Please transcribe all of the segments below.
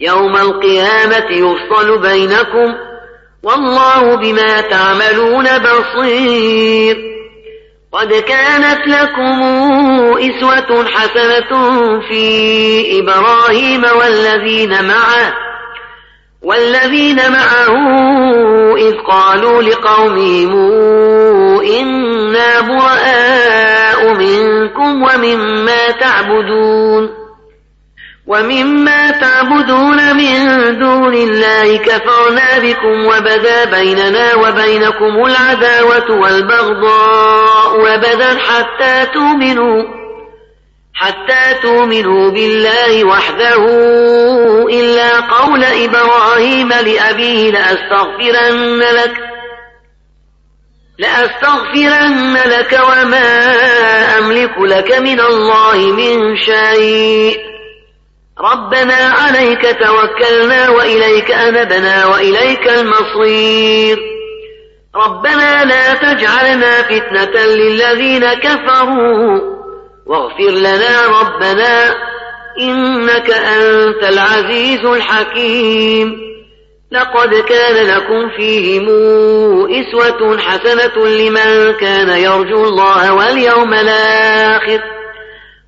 يوم القيامة يفصل بينكم والله بما تعملون بصير. قد كانت لكم إسوة حسنة في إبراهيم والذين معه والذين معه إذ قالوا لقومهم إنا براء منكم ومما تعبدون. ومما تعبدون من دون الله كفرنا بكم وبدا بيننا وبينكم العداوة والبغضاء وبدا حتى تؤمنوا حتى تؤمنوا بالله وحده. إلا قول إبراهيم لأبيه لأستغفرن لك لأستغفرن لك وما أملك لك من الله من شيء. ربنا عليك توكلنا وإليك أنبنا وإليك المصير. ربنا لا تجعلنا فتنة للذين كفروا. واغفر لنا ربنا إنك أنت العزيز الحكيم. لقد كان لكم فيهم إسوة حسنة لمن كان يرجو الله واليوم الآخر.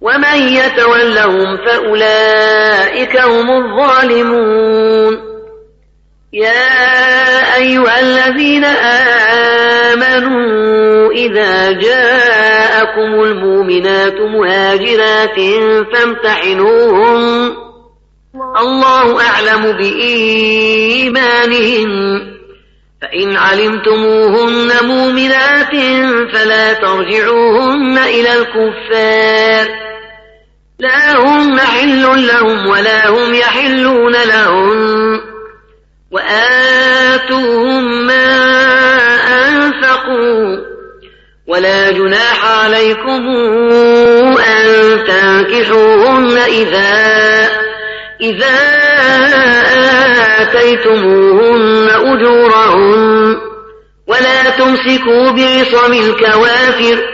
ومن يتولهم فأولئك هم الظالمون. يا أيها الذين آمنوا إذا جاءكم المؤمنات مهاجرات فامتحنوهن الله أعلم بإيمانهن فإن علمتموهن مؤمنات فلا ترجعوهن إلى الكفار. لا هم حل لهم ولا هم يحلون لهم وآتوهم ما أنفقوا ولا جناح عليكم أن تنكحوهن إذا إذا آتيتموهن أجورهن ولا تمسكوا بعصم الكوافر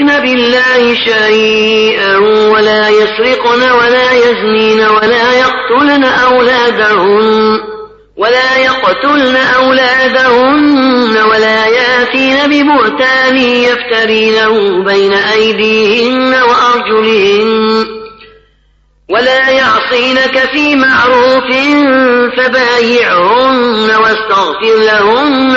يشركن بالله شيئا ولا يسرقن ولا يزنين ولا يقتلن أولادهن ولا يقتلن أولادهن ولا يأتين ببهتان يفترينه بين أيديهن وأرجلهن ولا يعصينك في معروف فبايعهن واستغفر لهن